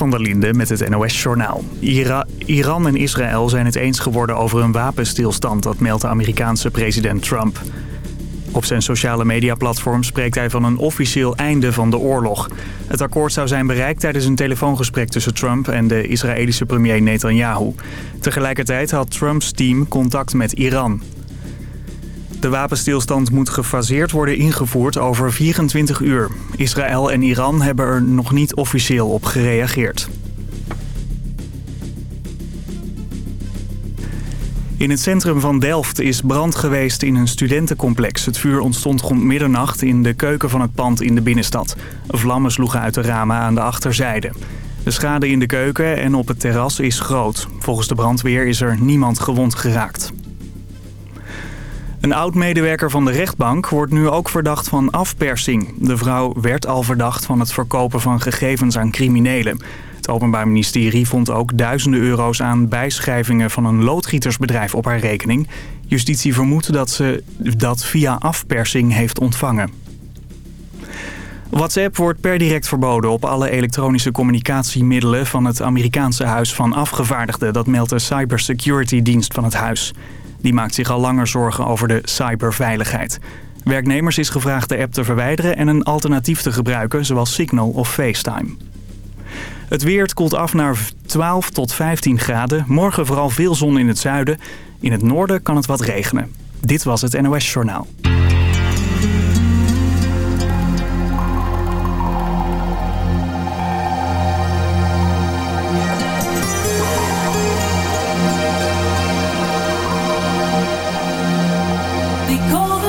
van der Linde met het NOS-journaal. Iran en Israël zijn het eens geworden over een wapenstilstand, dat meldt Amerikaanse president Trump. Op zijn sociale mediaplatform spreekt hij van een officieel einde van de oorlog. Het akkoord zou zijn bereikt tijdens een telefoongesprek tussen Trump en de Israëlische premier Netanyahu. Tegelijkertijd had Trumps team contact met Iran. De wapenstilstand moet gefaseerd worden ingevoerd over 24 uur. Israël en Iran hebben er nog niet officieel op gereageerd. In het centrum van Delft is brand geweest in een studentencomplex. Het vuur ontstond rond middernacht in de keuken van het pand in de binnenstad. Vlammen sloegen uit de ramen aan de achterzijde. De schade in de keuken en op het terras is groot. Volgens de brandweer is er niemand gewond geraakt. Een oud-medewerker van de rechtbank wordt nu ook verdacht van afpersing. De vrouw werd al verdacht van het verkopen van gegevens aan criminelen. Het Openbaar Ministerie vond ook duizenden euro's aan bijschrijvingen van een loodgietersbedrijf op haar rekening. Justitie vermoedt dat ze dat via afpersing heeft ontvangen. WhatsApp wordt per direct verboden op alle elektronische communicatiemiddelen van het Amerikaanse Huis van Afgevaardigden. Dat meldt de cybersecurity dienst van het huis. Die maakt zich al langer zorgen over de cyberveiligheid. Werknemers is gevraagd de app te verwijderen en een alternatief te gebruiken, zoals Signal of FaceTime. Het weer koelt af naar 12 tot 15 graden. Morgen vooral veel zon in het zuiden. In het noorden kan het wat regenen. Dit was het NOS Journaal. And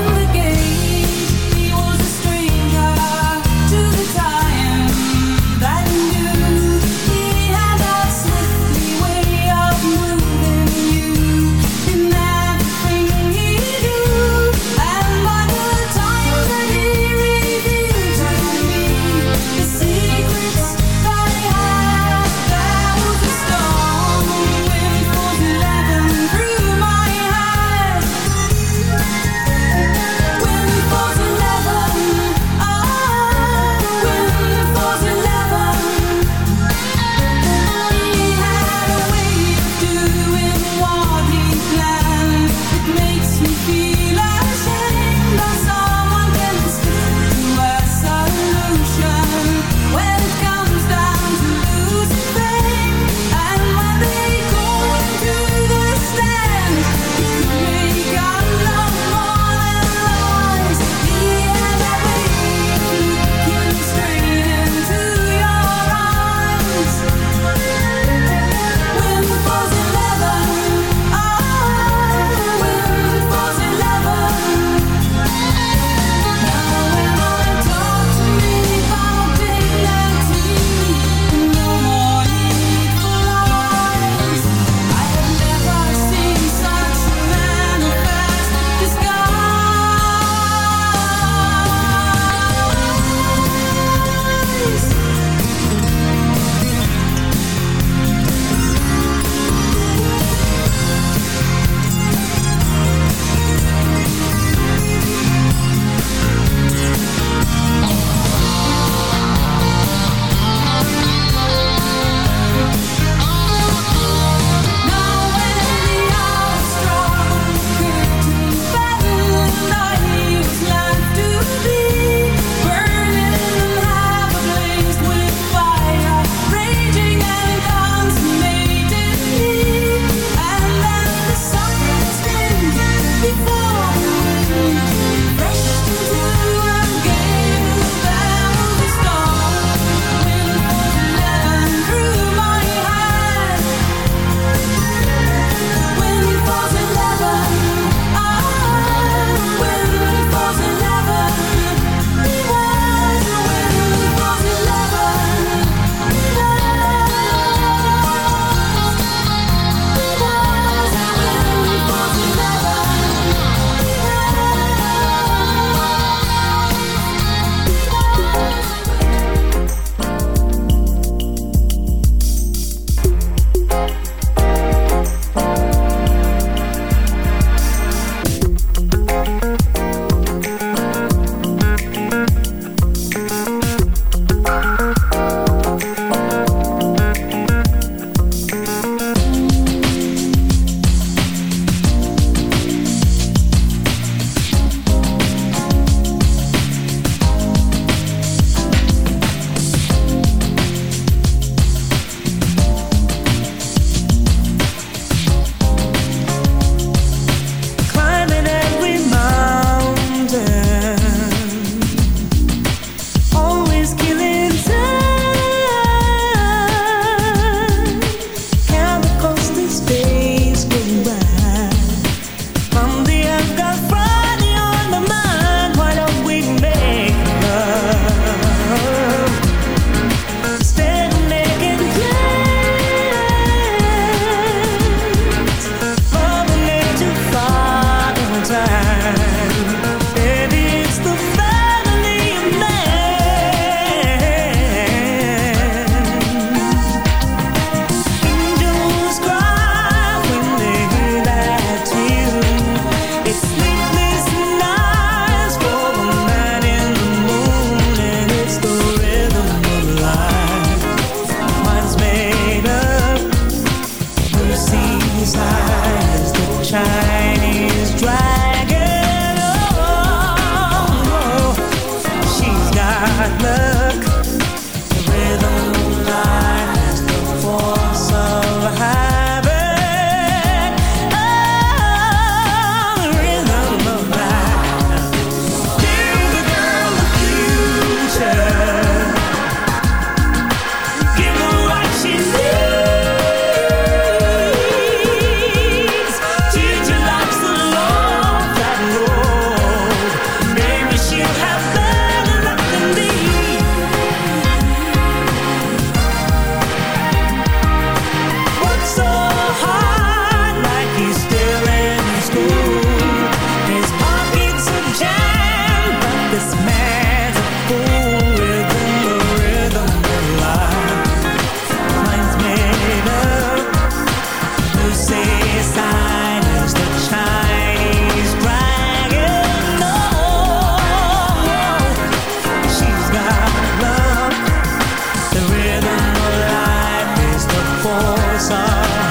sun.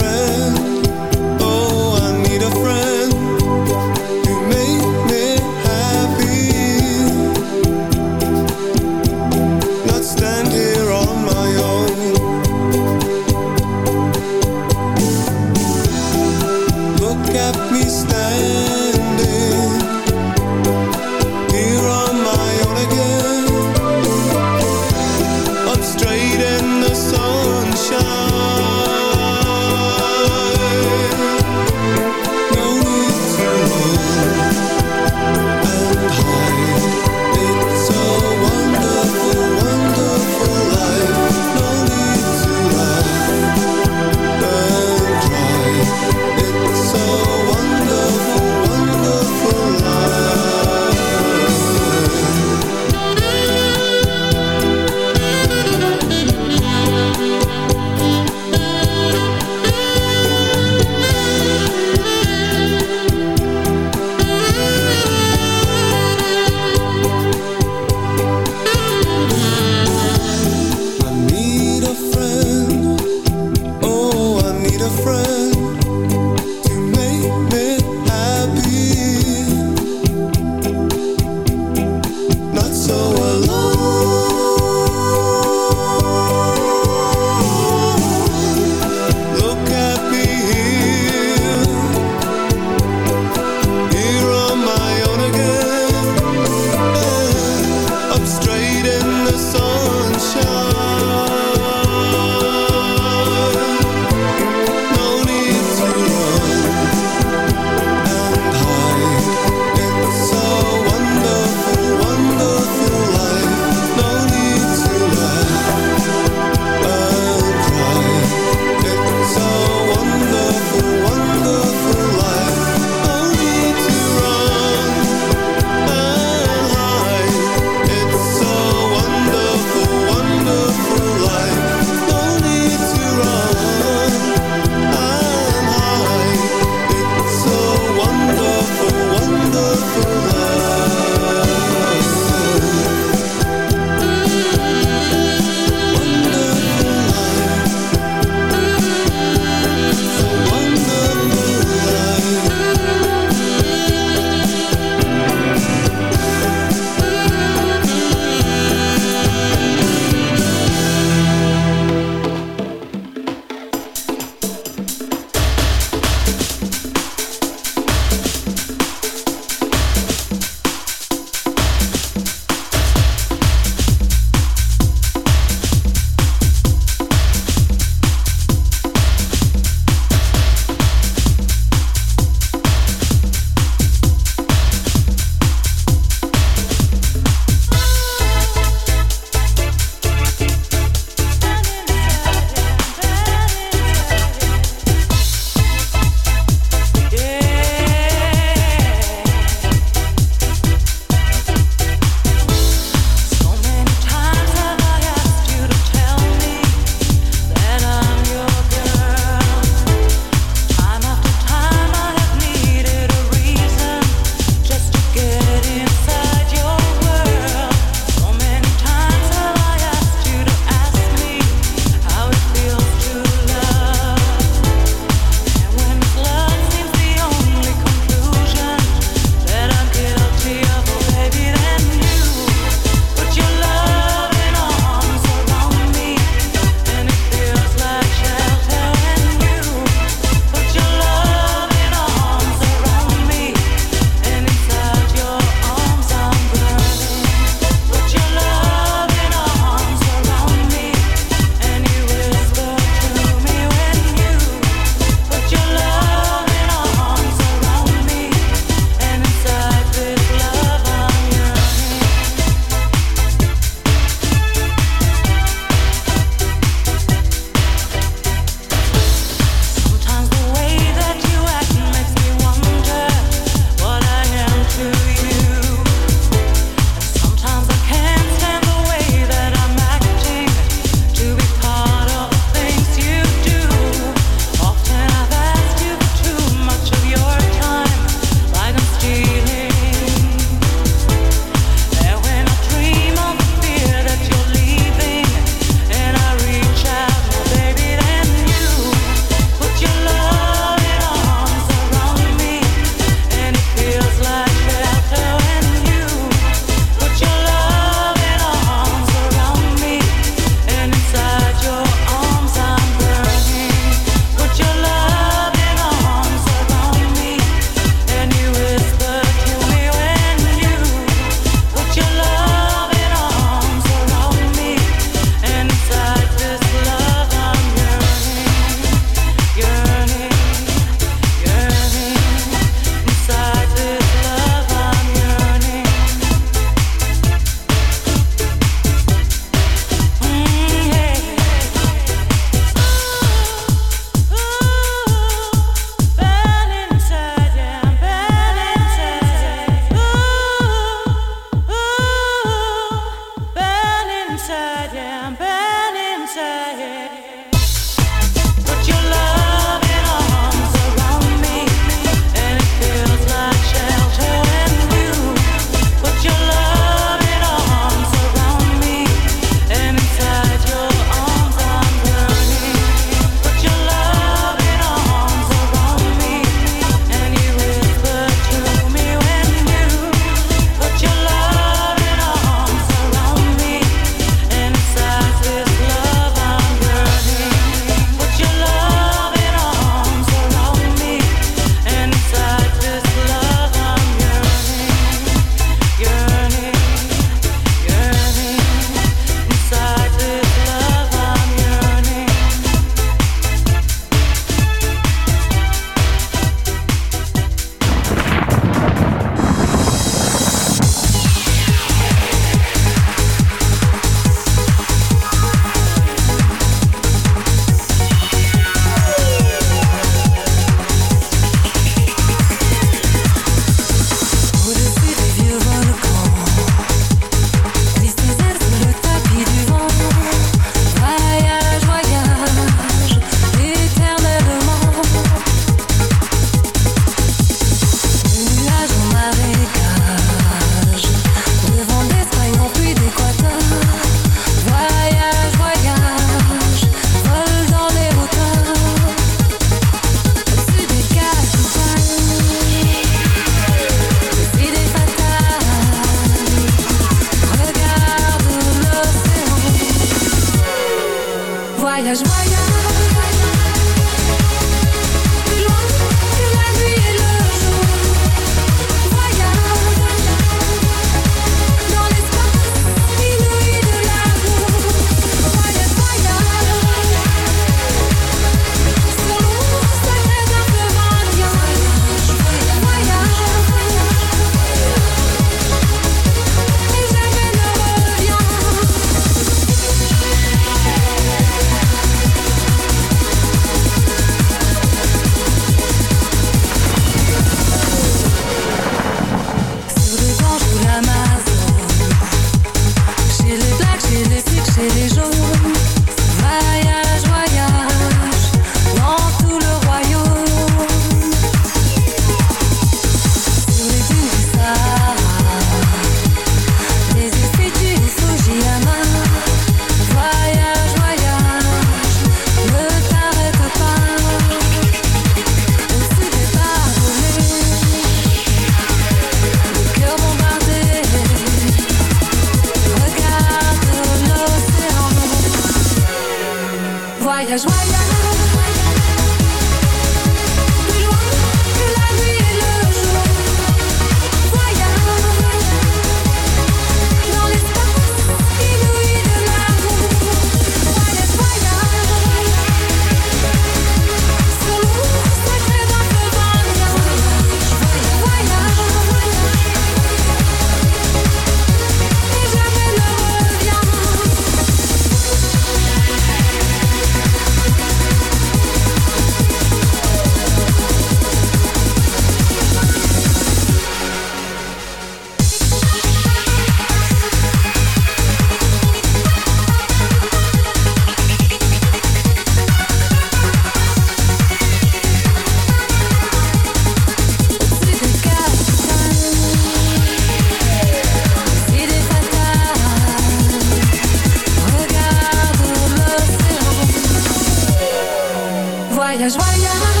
that's why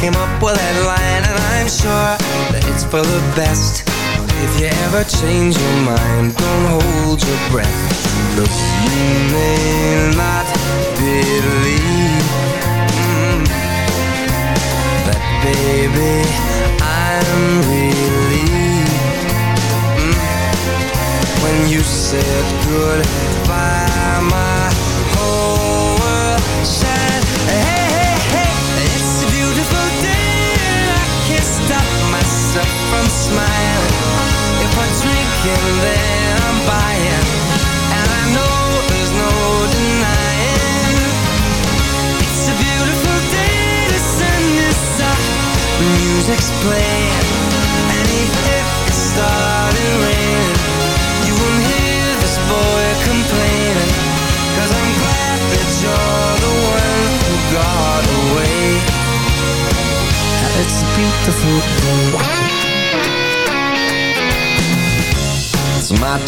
came up with that line And I'm sure that it's for the best. But if you ever change your mind Don't hold your breath. Look, you may not believe mm, baby, I'm relieved mm, When you said goodbye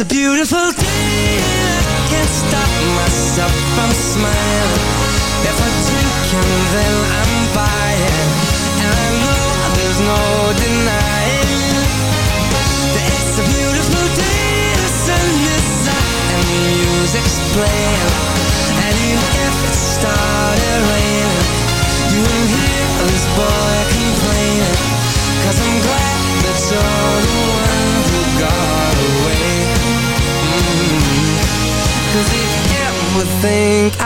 It's a beautiful day. And I can't stop myself from smiling. If I drink and then I'm buying. And I know there's no denying That it's a beautiful day. The sun is out and the music's playing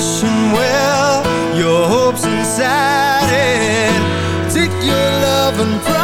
wishing well your hopes inside it. Take your love and pride.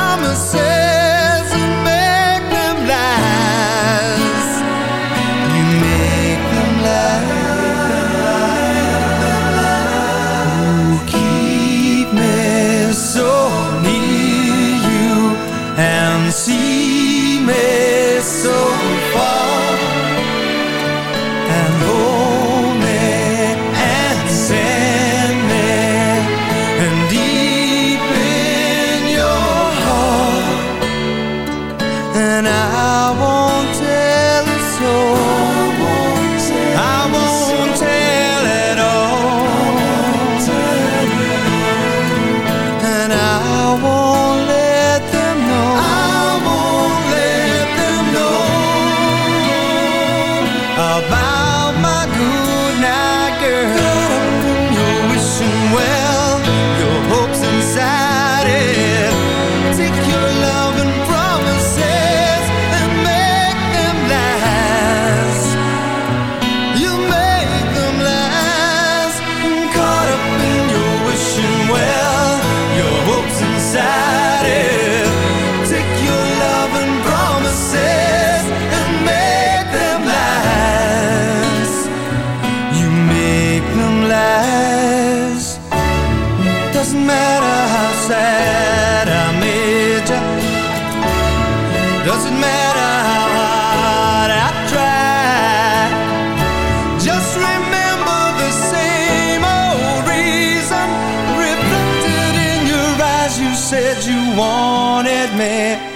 Yeah.